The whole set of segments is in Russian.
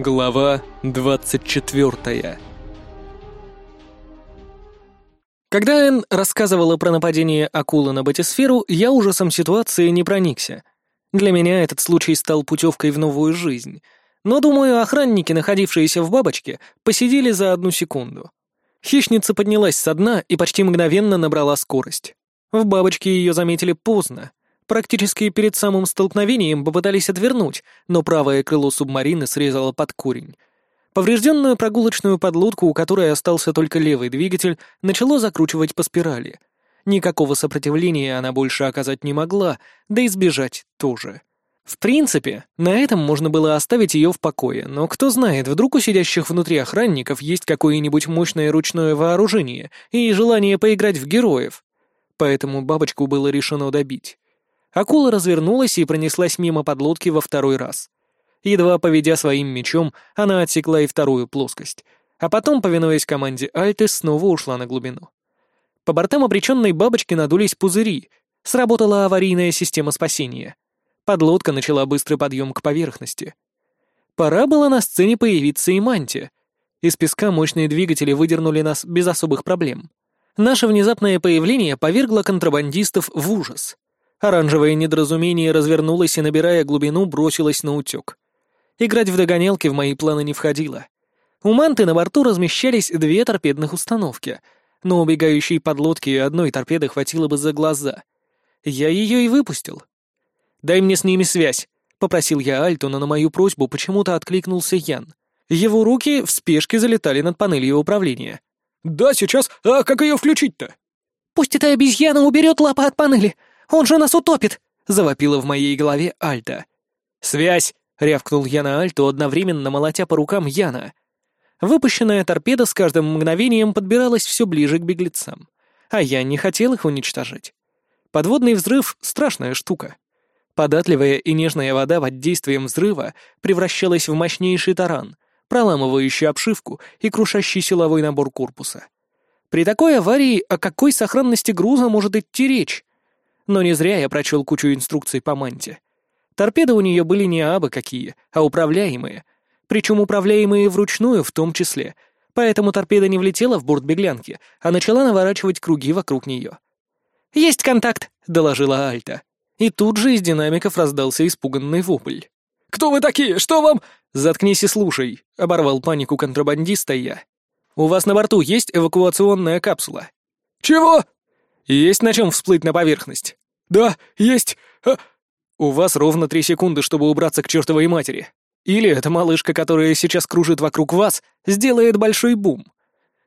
Глава 24 Когда Энн рассказывала про нападение акулы на батисферу, я ужасом ситуации не проникся. Для меня этот случай стал путевкой в новую жизнь. Но, думаю, охранники, находившиеся в бабочке, посидели за одну секунду. Хищница поднялась со дна и почти мгновенно набрала скорость. В бабочке ее заметили поздно. Практически перед самым столкновением попытались отвернуть, но правое крыло субмарины срезало под корень. Поврежденную прогулочную подлодку, у которой остался только левый двигатель, начало закручивать по спирали. Никакого сопротивления она больше оказать не могла, да и сбежать тоже. В принципе, на этом можно было оставить ее в покое, но кто знает, вдруг у сидящих внутри охранников есть какое-нибудь мощное ручное вооружение и желание поиграть в героев. Поэтому бабочку было решено добить. Акула развернулась и пронеслась мимо подлодки во второй раз. Едва поведя своим мечом, она отсекла и вторую плоскость, а потом, повинуясь команде Альты, снова ушла на глубину. По бортам обреченной бабочки надулись пузыри, сработала аварийная система спасения. Подлодка начала быстрый подъем к поверхности. Пора было на сцене появиться и мантия. Из песка мощные двигатели выдернули нас без особых проблем. Наше внезапное появление повергло контрабандистов в ужас — Оранжевое недоразумение развернулось и, набирая глубину, бросилось на утек. Играть в догонялки в мои планы не входило. У манты на борту размещались две торпедных установки, но убегающей подлодки одной торпеды хватило бы за глаза. Я ее и выпустил. «Дай мне с ними связь», — попросил я Альту, но на мою просьбу почему-то откликнулся Ян. Его руки в спешке залетали над панелью управления. «Да, сейчас. А как ее включить-то?» «Пусть эта обезьяна уберет лапы от панели. Он же нас утопит!» — завопила в моей голове Альта. «Связь!» — рявкнул я на Альту, одновременно молотя по рукам Яна. Выпущенная торпеда с каждым мгновением подбиралась все ближе к беглецам, а я не хотел их уничтожить. Подводный взрыв — страшная штука. Податливая и нежная вода под действием взрыва превращалась в мощнейший таран, проламывающий обшивку и крушащий силовой набор корпуса. При такой аварии о какой сохранности груза может идти речь? Но не зря я прочел кучу инструкций по манте. Торпеды у нее были не абы какие, а управляемые. Причем управляемые вручную в том числе. Поэтому торпеда не влетела в борт беглянки, а начала наворачивать круги вокруг нее. «Есть контакт!» — доложила Альта. И тут же из динамиков раздался испуганный вопль. «Кто вы такие? Что вам...» «Заткнись и слушай», — оборвал панику контрабандиста я. «У вас на борту есть эвакуационная капсула?» «Чего?» «Есть на чем всплыть на поверхность?» «Да, есть. А...» «У вас ровно три секунды, чтобы убраться к чертовой матери. Или эта малышка, которая сейчас кружит вокруг вас, сделает большой бум».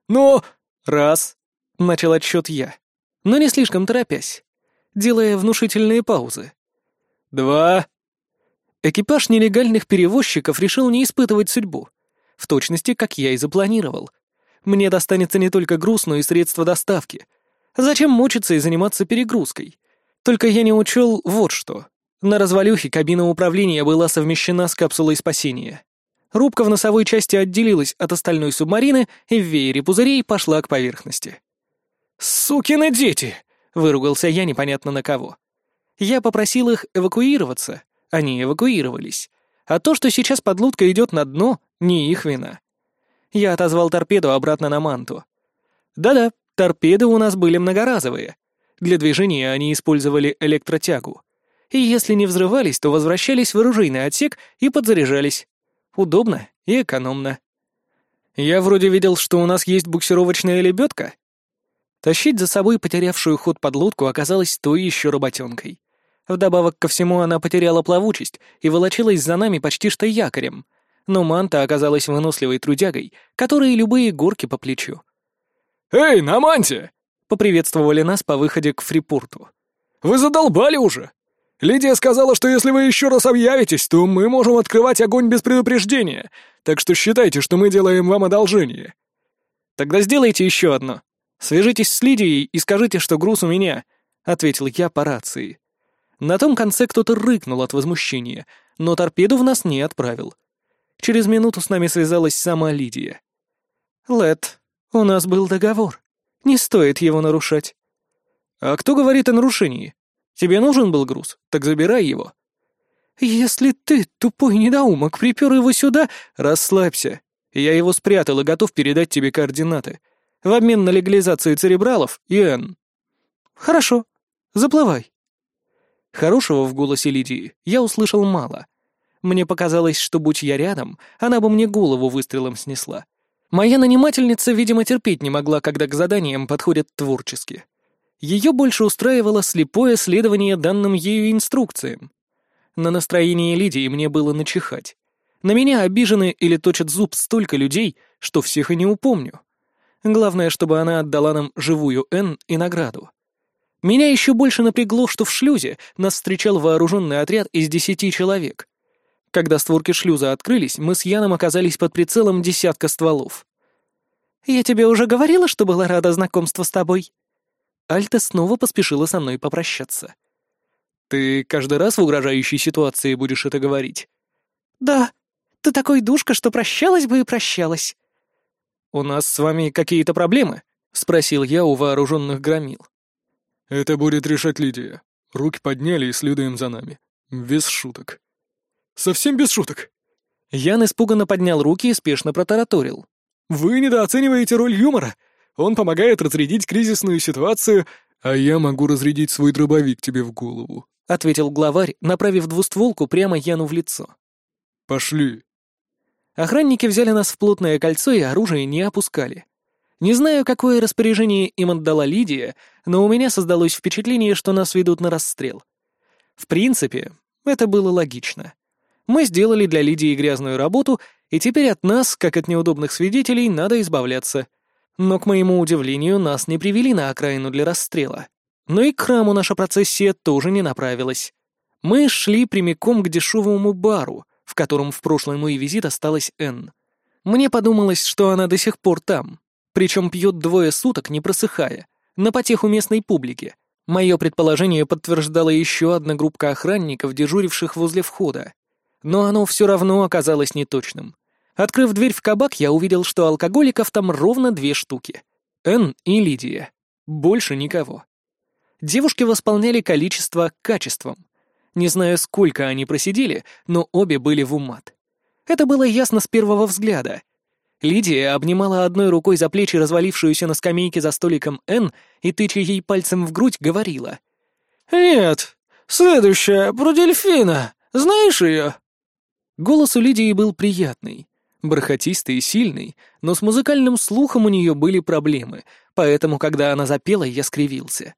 «Но...» «Раз», — начал отсчет я, но не слишком торопясь, делая внушительные паузы. «Два...» Экипаж нелегальных перевозчиков решил не испытывать судьбу. В точности, как я и запланировал. Мне достанется не только груз, но и средства доставки — Зачем мучиться и заниматься перегрузкой? Только я не учел вот что. На развалюхе кабина управления была совмещена с капсулой спасения. Рубка в носовой части отделилась от остальной субмарины и в веере пузырей пошла к поверхности. «Сукины дети!» — выругался я непонятно на кого. Я попросил их эвакуироваться. Они эвакуировались. А то, что сейчас подлодка идет на дно, не их вина. Я отозвал торпеду обратно на манту. Да-да, Торпеды у нас были многоразовые. Для движения они использовали электротягу. И если не взрывались, то возвращались в оружейный отсек и подзаряжались. Удобно и экономно. Я вроде видел, что у нас есть буксировочная лебедка. Тащить за собой потерявшую ход подлодку оказалось той еще работенкой. Вдобавок ко всему она потеряла плавучесть и волочилась за нами почти что якорем. Но манта оказалась выносливой трудягой, которой любые горки по плечу. «Эй, на манте!» — поприветствовали нас по выходе к фрипорту. «Вы задолбали уже! Лидия сказала, что если вы еще раз объявитесь, то мы можем открывать огонь без предупреждения, так что считайте, что мы делаем вам одолжение». «Тогда сделайте еще одно. Свяжитесь с Лидией и скажите, что груз у меня», — ответил я по рации. На том конце кто-то рыкнул от возмущения, но торпеду в нас не отправил. Через минуту с нами связалась сама Лидия. «Лед, «У нас был договор. Не стоит его нарушать». «А кто говорит о нарушении? Тебе нужен был груз? Так забирай его». «Если ты, тупой недоумок, припер его сюда...» «Расслабься. Я его спрятал и готов передать тебе координаты. В обмен на легализацию церебралов и Н». «Хорошо. Заплывай». Хорошего в голосе Лидии я услышал мало. Мне показалось, что, будь я рядом, она бы мне голову выстрелом снесла. Моя нанимательница, видимо, терпеть не могла, когда к заданиям подходят творчески. Ее больше устраивало слепое следование данным ею инструкциям. На настроение Лидии мне было начихать. На меня обижены или точат зуб столько людей, что всех и не упомню. Главное, чтобы она отдала нам живую Н и награду. Меня еще больше напрягло, что в шлюзе нас встречал вооруженный отряд из десяти человек. Когда створки шлюза открылись, мы с Яном оказались под прицелом десятка стволов. «Я тебе уже говорила, что была рада знакомству с тобой?» Альта снова поспешила со мной попрощаться. «Ты каждый раз в угрожающей ситуации будешь это говорить?» «Да. Ты такой душка, что прощалась бы и прощалась». «У нас с вами какие-то проблемы?» — спросил я у вооруженных громил. «Это будет решать Лидия. Руки подняли и следуем за нами. Без шуток». «Совсем без шуток?» Ян испуганно поднял руки и спешно протараторил. «Вы недооцениваете роль юмора. Он помогает разрядить кризисную ситуацию, а я могу разрядить свой дробовик тебе в голову. — ответил главарь, направив двустволку прямо Яну в лицо. «Пошли». Охранники взяли нас в плотное кольцо и оружие не опускали. Не знаю, какое распоряжение им отдала Лидия, но у меня создалось впечатление, что нас ведут на расстрел. В принципе, это было логично. Мы сделали для Лидии грязную работу, и теперь от нас, как от неудобных свидетелей, надо избавляться. Но, к моему удивлению, нас не привели на окраину для расстрела. Но и к храму наша процессия тоже не направилась. Мы шли прямиком к дешевому бару, в котором в прошлый мой визит осталась Энн. Мне подумалось, что она до сих пор там, причем пьет двое суток, не просыхая, на потеху местной публики. Мое предположение подтверждала еще одна группа охранников, дежуривших возле входа. Но оно все равно оказалось неточным. Открыв дверь в кабак, я увидел, что алкоголиков там ровно две штуки. Энн и Лидия. Больше никого. Девушки восполняли количество качеством. Не знаю, сколько они просидели, но обе были в умат. Это было ясно с первого взгляда. Лидия обнимала одной рукой за плечи развалившуюся на скамейке за столиком Н и, тыча ей пальцем в грудь, говорила. «Нет, следующая, про дельфина. Знаешь ее?» Голос у Лидии был приятный, бархатистый и сильный, но с музыкальным слухом у нее были проблемы, поэтому, когда она запела, я скривился.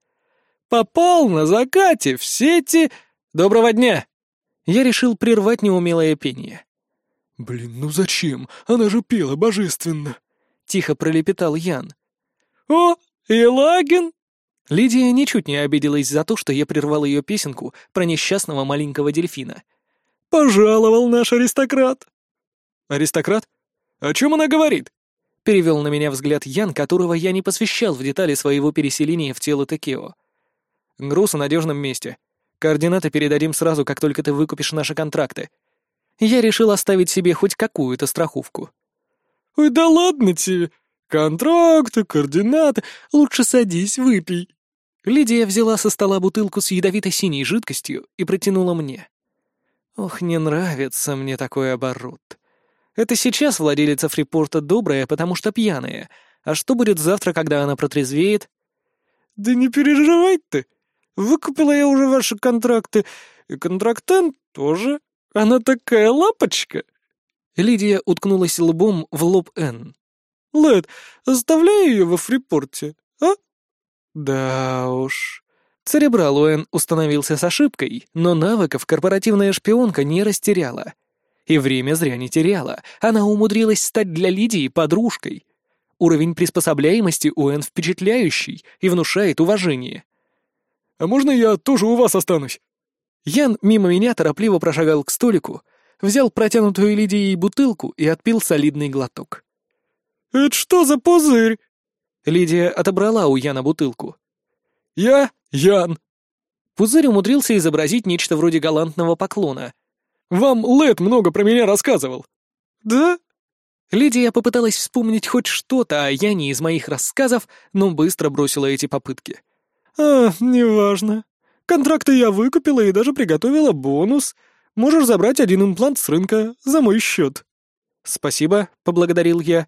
Попал на закате в сети... Доброго дня!» Я решил прервать неумелое пение. «Блин, ну зачем? Она же пела божественно!» — тихо пролепетал Ян. «О, Елагин!» Лидия ничуть не обиделась за то, что я прервал ее песенку про несчастного маленького дельфина. «Пожаловал наш аристократ!» «Аристократ? О чем она говорит?» Перевел на меня взгляд Ян, которого я не посвящал в детали своего переселения в тело Текео. Груз в надежном месте. Координаты передадим сразу, как только ты выкупишь наши контракты. Я решил оставить себе хоть какую-то страховку. Ой, да ладно тебе. Контракты, координаты. Лучше садись, выпей. Лидия взяла со стола бутылку с ядовито-синей жидкостью и протянула мне. Ох, не нравится мне такой оборот. Это сейчас владелица фрипорта добрая, потому что пьяная. А что будет завтра, когда она протрезвеет? Да не переживай ты. Выкупила я уже ваши контракты, и контрактант тоже. Она такая лапочка!» Лидия уткнулась лбом в лоб Н. «Лэд, оставляй ее во фрипорте, а?» «Да уж...» Церебрал Уэн установился с ошибкой, но навыков корпоративная шпионка не растеряла. И время зря не теряла, она умудрилась стать для Лидии подружкой. Уровень приспособляемости Уэн впечатляющий и внушает уважение. А можно я тоже у вас останусь?» Ян мимо меня торопливо прошагал к столику, взял протянутую Лидией бутылку и отпил солидный глоток. «Это что за пузырь?» Лидия отобрала у Яна бутылку. «Я Ян». Пузырь умудрился изобразить нечто вроде галантного поклона. «Вам Лэд много про меня рассказывал». «Да?» Лидия попыталась вспомнить хоть что-то о Яне из моих рассказов, но быстро бросила эти попытки. «А, неважно. Контракты я выкупила и даже приготовила бонус. Можешь забрать один имплант с рынка за мой счет». «Спасибо», — поблагодарил я.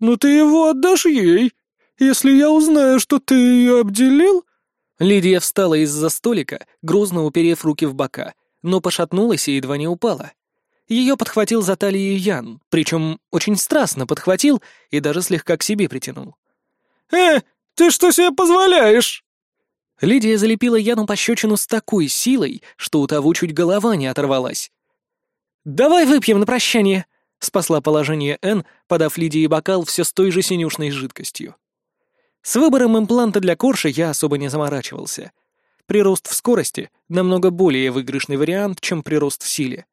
«Но ты его отдашь ей. Если я узнаю, что ты ее обделил...» Лидия встала из-за столика, грузно уперев руки в бока, но пошатнулась и едва не упала. Ее подхватил за талию Ян, причем очень страстно подхватил и даже слегка к себе притянул. «Э, ты что себе позволяешь?» Лидия залепила Яну пощечину с такой силой, что у того чуть голова не оторвалась. «Давай выпьем на прощание», — спасла положение Н, подав Лидии бокал все с той же синюшной жидкостью. С выбором импланта для Корша я особо не заморачивался. Прирост в скорости — намного более выигрышный вариант, чем прирост в силе.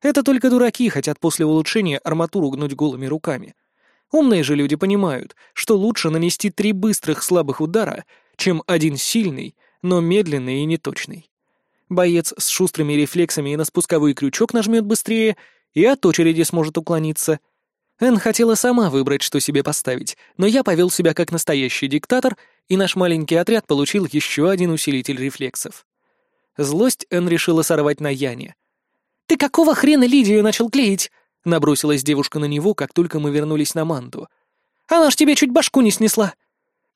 Это только дураки хотят после улучшения арматуру гнуть голыми руками. Умные же люди понимают, что лучше нанести три быстрых слабых удара, чем один сильный, но медленный и неточный. Боец с шустрыми рефлексами и на спусковой крючок нажмет быстрее, и от очереди сможет уклониться. Эн хотела сама выбрать, что себе поставить, но я повел себя как настоящий диктатор, и наш маленький отряд получил еще один усилитель рефлексов. Злость Эн решила сорвать на Яне. «Ты какого хрена Лидию начал клеить?» — набросилась девушка на него, как только мы вернулись на манту. «Она ж тебе чуть башку не снесла!»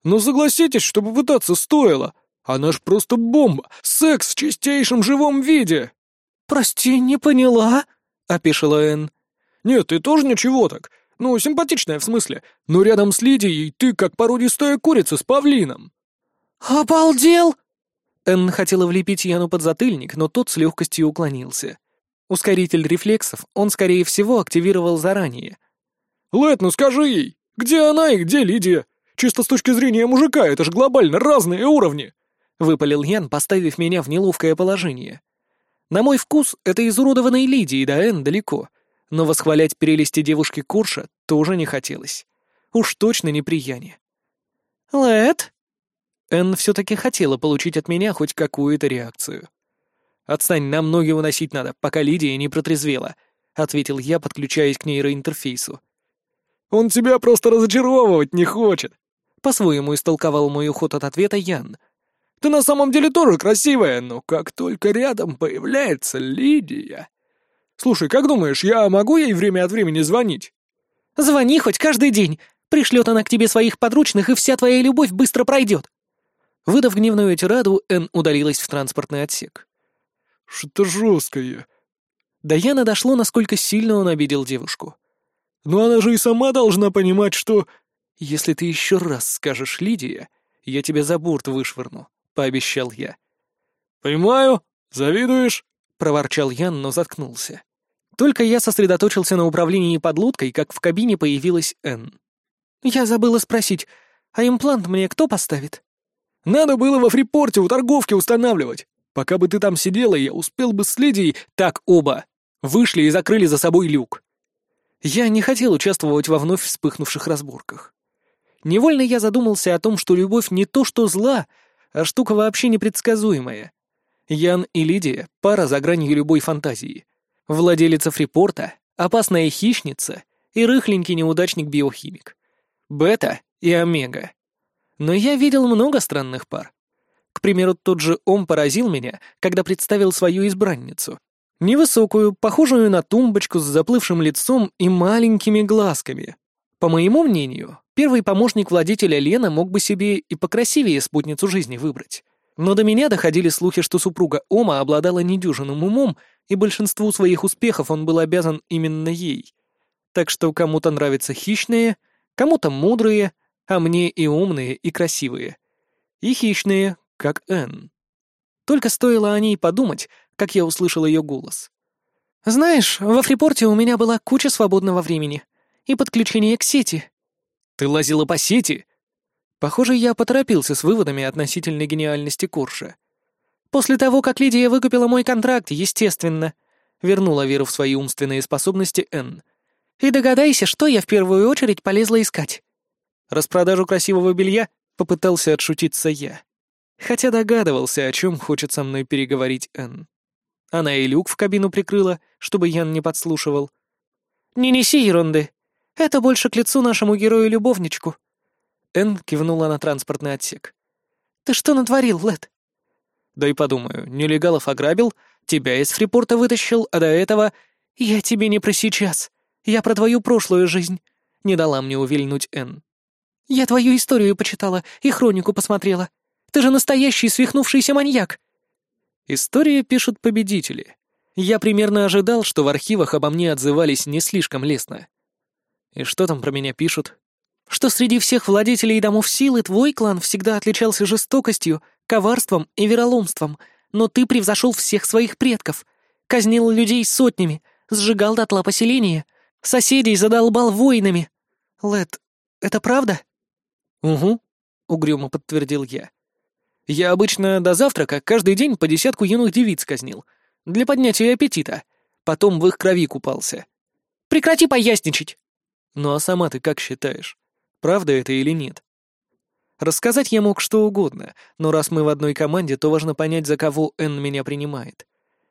«Ну согласитесь, что попытаться стоило. Она ж просто бомба! Секс в чистейшем живом виде!» «Прости, не поняла», — опешила Энн. «Нет, ты тоже ничего так. Ну, симпатичная в смысле. Но рядом с Лидией ты как породистая курица с павлином». «Обалдел!» Энн хотела влепить Яну под затыльник, но тот с легкостью уклонился. Ускоритель рефлексов он, скорее всего, активировал заранее. «Лэд, ну скажи ей, где она и где Лидия? Чисто с точки зрения мужика, это же глобально разные уровни!» — выпалил Ян, поставив меня в неловкое положение. На мой вкус, это изуродованной Лидии до Н далеко, но восхвалять прелести девушки Курша тоже не хотелось. Уж точно не при Яне. «Лэд?» Энн все-таки хотела получить от меня хоть какую-то реакцию. «Отстань, нам ноги уносить надо, пока Лидия не протрезвела», — ответил я, подключаясь к нейроинтерфейсу. «Он тебя просто разочаровывать не хочет», — по-своему истолковал мой уход от ответа Ян. «Ты на самом деле тоже красивая, но как только рядом появляется Лидия...» «Слушай, как думаешь, я могу ей время от времени звонить?» «Звони хоть каждый день. Пришлет она к тебе своих подручных, и вся твоя любовь быстро пройдет». Выдав гневную тираду, Н удалилась в транспортный отсек. Что-то жесткое. До Яна дошло, насколько сильно он обидел девушку. Но она же и сама должна понимать, что... Если ты еще раз скажешь Лидия, я тебя за борт вышвырну, — пообещал я. «Понимаю. Завидуешь?» — проворчал Ян, но заткнулся. Только я сосредоточился на управлении подлодкой, как в кабине появилась Энн. «Я забыла спросить, а имплант мне кто поставит?» «Надо было во фрипорте у торговки устанавливать. Пока бы ты там сидела, я успел бы с Лидией... Так, оба! Вышли и закрыли за собой люк. Я не хотел участвовать во вновь вспыхнувших разборках. Невольно я задумался о том, что любовь не то что зла, а штука вообще непредсказуемая. Ян и Лидия — пара за гранью любой фантазии. Владелица фрипорта, опасная хищница и рыхленький неудачник-биохимик. Бета и омега. Но я видел много странных пар. К примеру, тот же Ом поразил меня, когда представил свою избранницу. Невысокую, похожую на тумбочку с заплывшим лицом и маленькими глазками. По моему мнению, первый помощник владетеля Лена мог бы себе и покрасивее спутницу жизни выбрать. Но до меня доходили слухи, что супруга Ома обладала недюжинным умом, и большинству своих успехов он был обязан именно ей. Так что кому-то нравятся хищные, кому-то мудрые, а мне и умные, и красивые. И хищные, как Энн. Только стоило о ней подумать, как я услышал ее голос. «Знаешь, во Фрипорте у меня была куча свободного времени и подключение к сети». «Ты лазила по сети?» Похоже, я поторопился с выводами относительно гениальности Курша. «После того, как Лидия выкупила мой контракт, естественно», — вернула веру в свои умственные способности Энн. «И догадайся, что я в первую очередь полезла искать». «Распродажу красивого белья?» — попытался отшутиться я хотя догадывался, о чем хочет со мной переговорить Энн. Она и люк в кабину прикрыла, чтобы Ян не подслушивал. «Не неси ерунды. Это больше к лицу нашему герою-любовничку». Энн кивнула на транспортный отсек. «Ты что натворил, Лед?» «Дай подумаю, нелегалов ограбил, Тебя из фрипорта вытащил, а до этого... Я тебе не про сейчас. Я про твою прошлую жизнь. Не дала мне увильнуть Энн. Я твою историю почитала и хронику посмотрела. Ты же настоящий свихнувшийся маньяк. История пишут победители. Я примерно ожидал, что в архивах обо мне отзывались не слишком лестно. И что там про меня пишут? Что среди всех владетелей домов силы твой клан всегда отличался жестокостью, коварством и вероломством, но ты превзошел всех своих предков, казнил людей сотнями, сжигал дотла поселения, соседей задолбал воинами. Лед, это правда? Угу, угрюмо подтвердил я. Я обычно до завтрака каждый день по десятку юных девиц казнил. Для поднятия аппетита. Потом в их крови купался. Прекрати поясничать! Ну а сама ты как считаешь? Правда это или нет? Рассказать я мог что угодно, но раз мы в одной команде, то важно понять, за кого Энн меня принимает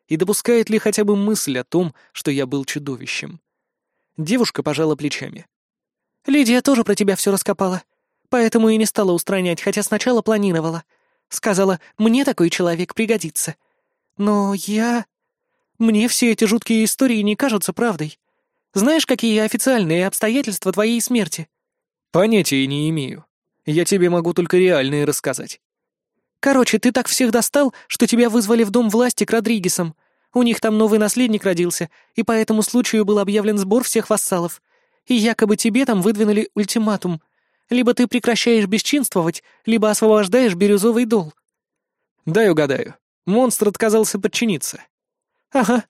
и допускает ли хотя бы мысль о том, что я был чудовищем. Девушка пожала плечами. «Лидия тоже про тебя все раскопала, поэтому и не стала устранять, хотя сначала планировала. Сказала, мне такой человек пригодится. Но я... Мне все эти жуткие истории не кажутся правдой. Знаешь, какие официальные обстоятельства твоей смерти?» «Понятия не имею. Я тебе могу только реальные рассказать. Короче, ты так всех достал, что тебя вызвали в дом власти к Родригесам. У них там новый наследник родился, и по этому случаю был объявлен сбор всех вассалов. И якобы тебе там выдвинули ультиматум. Либо ты прекращаешь бесчинствовать, либо освобождаешь бирюзовый дол. Дай угадаю. Монстр отказался подчиниться. Ага.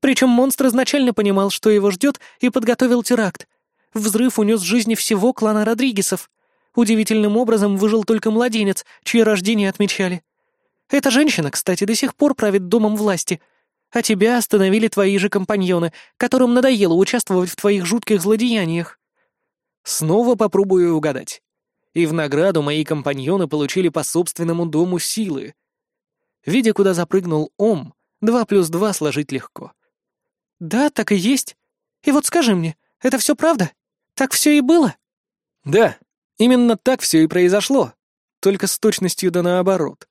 Причем монстр изначально понимал, что его ждет, и подготовил теракт. Взрыв унес жизни всего клана Родригесов. Удивительным образом выжил только младенец, чье рождение отмечали. Эта женщина, кстати, до сих пор правит домом власти. А тебя остановили твои же компаньоны, которым надоело участвовать в твоих жутких злодеяниях. Снова попробую угадать. И в награду мои компаньоны получили по собственному дому силы. Видя, куда запрыгнул Ом, два плюс два сложить легко. «Да, так и есть. И вот скажи мне, это все правда? Так все и было?» «Да», Именно так все и произошло, только с точностью да наоборот.